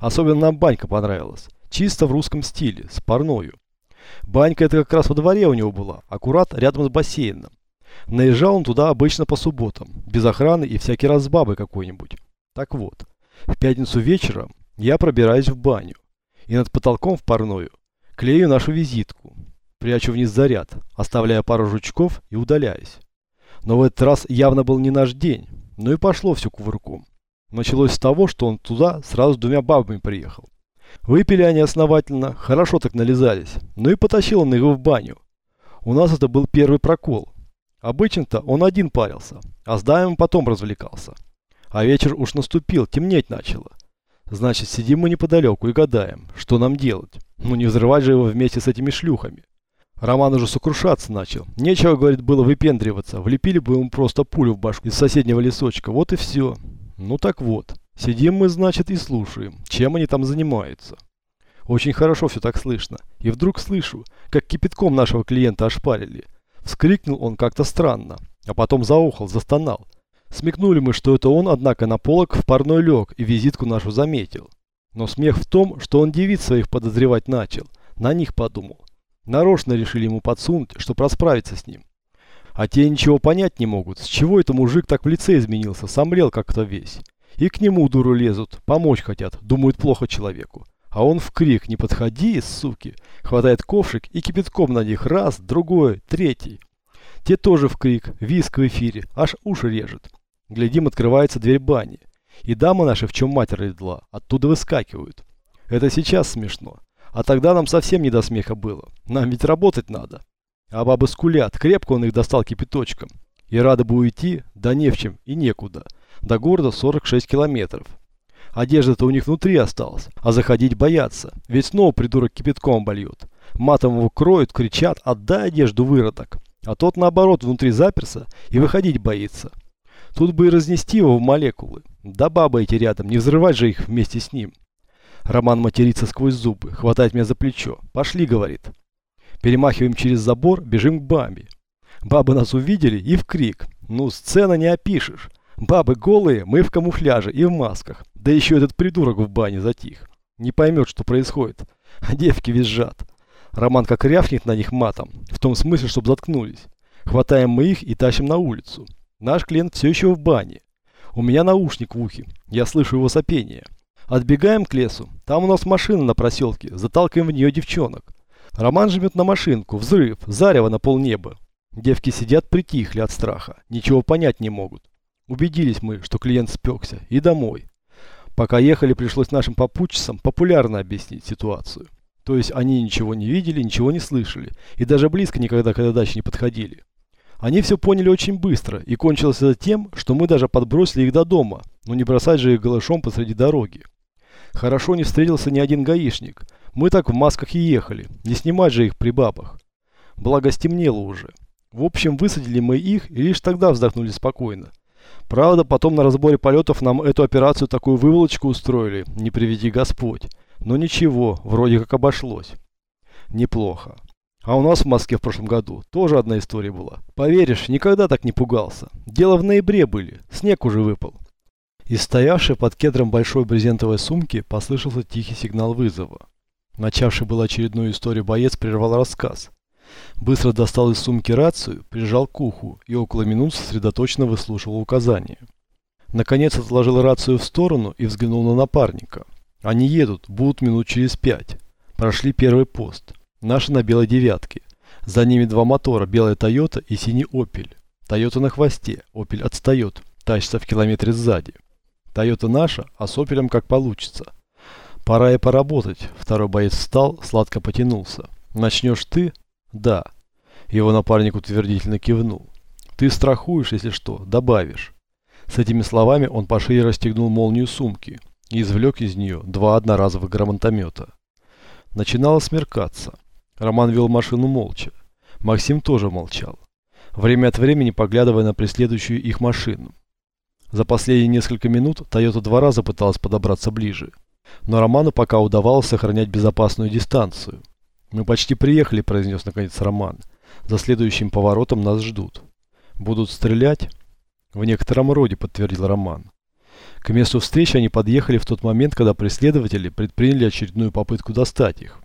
Особенно нам банька понравилась. Чисто в русском стиле, с парною. Банька это как раз во дворе у него была, аккурат рядом с бассейном. Наезжал он туда обычно по субботам, без охраны и всякий раз с бабой какой-нибудь. Так вот, в пятницу вечером я пробираюсь в баню. И над потолком в парную клею нашу визитку. Прячу вниз заряд, оставляя пару жучков и удаляюсь. Но в этот раз явно был не наш день. Ну и пошло все кувырком. Началось с того, что он туда сразу с двумя бабами приехал. Выпили они основательно, хорошо так нализались. Ну и потащил он его в баню. У нас это был первый прокол. Обычно-то он один парился, а с дамами потом развлекался. А вечер уж наступил, темнеть начало. Значит, сидим мы неподалеку и гадаем, что нам делать. Ну не взрывать же его вместе с этими шлюхами. Роман уже сокрушаться начал. Нечего, говорит, было выпендриваться. Влепили бы ему просто пулю в башку из соседнего лесочка. Вот и все. Ну так вот. Сидим мы, значит, и слушаем, чем они там занимаются. Очень хорошо все так слышно. И вдруг слышу, как кипятком нашего клиента ошпарили. Вскрикнул он как-то странно, а потом заухал, застонал. Смекнули мы, что это он, однако, на полок в парной лег и визитку нашу заметил. Но смех в том, что он девиц своих подозревать начал. На них подумал. Нарочно решили ему подсунуть, чтобы расправиться с ним. А те ничего понять не могут, с чего это мужик так в лице изменился, сомлел как-то весь. И к нему дуру лезут, помочь хотят, думают плохо человеку. А он в крик «Не подходи, суки!» Хватает ковшик и кипятком на них раз, другой, третий. Те тоже в крик, виск в эфире, аж уши режет. Глядим, открывается дверь бани. И дамы наши, в чем мать родила, оттуда выскакивают. Это сейчас смешно. А тогда нам совсем не до смеха было. Нам ведь работать надо. А бабы скулят, крепко он их достал кипяточком. И рады бы уйти, да не в чем и некуда. До города 46 километров. Одежда-то у них внутри осталась, а заходить боятся. Ведь снова придурок кипятком больет. Матом его кроют, кричат «отдай одежду, выродок». А тот наоборот внутри заперся и выходить боится. Тут бы и разнести его в молекулы. Да бабы эти рядом, не взрывать же их вместе с ним. Роман матерится сквозь зубы, хватает меня за плечо. «Пошли», — говорит. Перемахиваем через забор, бежим к бабе. Бабы нас увидели и в крик. Ну, сцена не опишешь. Бабы голые, мы в камуфляже и в масках. Да еще этот придурок в бане затих. Не поймет, что происходит. Девки визжат. Роман как рявкнет на них матом. В том смысле, чтобы заткнулись. Хватаем мы их и тащим на улицу. Наш клиент все еще в бане. У меня наушник в ухе. Я слышу его сопение. Отбегаем к лесу. Там у нас машина на проселке. Заталкиваем в нее девчонок. Роман жмет на машинку. Взрыв. Зарево на полнеба. Девки сидят притихли от страха. Ничего понять не могут. Убедились мы, что клиент спекся. И домой. Пока ехали, пришлось нашим попутчицам популярно объяснить ситуацию. То есть они ничего не видели, ничего не слышали. И даже близко никогда к этой даче не подходили. Они все поняли очень быстро, и кончилось это тем, что мы даже подбросили их до дома, но не бросать же их голышом посреди дороги. Хорошо не встретился ни один гаишник. Мы так в масках и ехали. Не снимать же их при бабах. Благо стемнело уже. В общем, высадили мы их и лишь тогда вздохнули спокойно. Правда, потом на разборе полетов нам эту операцию такую выволочку устроили, не приведи Господь. Но ничего, вроде как обошлось. Неплохо. А у нас в Москве в прошлом году тоже одна история была. Поверишь, никогда так не пугался. Дело в ноябре были, снег уже выпал. Из стоявшей под кедром большой брезентовой сумки послышался тихий сигнал вызова. Начавший был очередную историю боец прервал рассказ. Быстро достал из сумки рацию, прижал к уху и около минут сосредоточенно выслушивал указания. Наконец отложил рацию в сторону и взглянул на напарника. Они едут, будут минут через пять. Прошли первый пост. Наши на белой девятке. За ними два мотора, белая Тойота и синий Опель. Тойота на хвосте, Опель отстает, тащится в километре сзади. Тойота наша, а с Опелем как получится. Пора и поработать. Второй боец встал, сладко потянулся. Начнешь ты? Да. Его напарник утвердительно кивнул. Ты страхуешь, если что, добавишь. С этими словами он пошире расстегнул молнию сумки и извлек из нее два одноразовых гранатомета. Начинало смеркаться. Роман вел машину молча. Максим тоже молчал. Время от времени поглядывая на преследующую их машину. За последние несколько минут Тойота два раза пыталась подобраться ближе. Но Роману пока удавалось сохранять безопасную дистанцию. «Мы почти приехали», – произнес наконец Роман. «За следующим поворотом нас ждут». «Будут стрелять?» «В некотором роде», – подтвердил Роман. К месту встречи они подъехали в тот момент, когда преследователи предприняли очередную попытку достать их.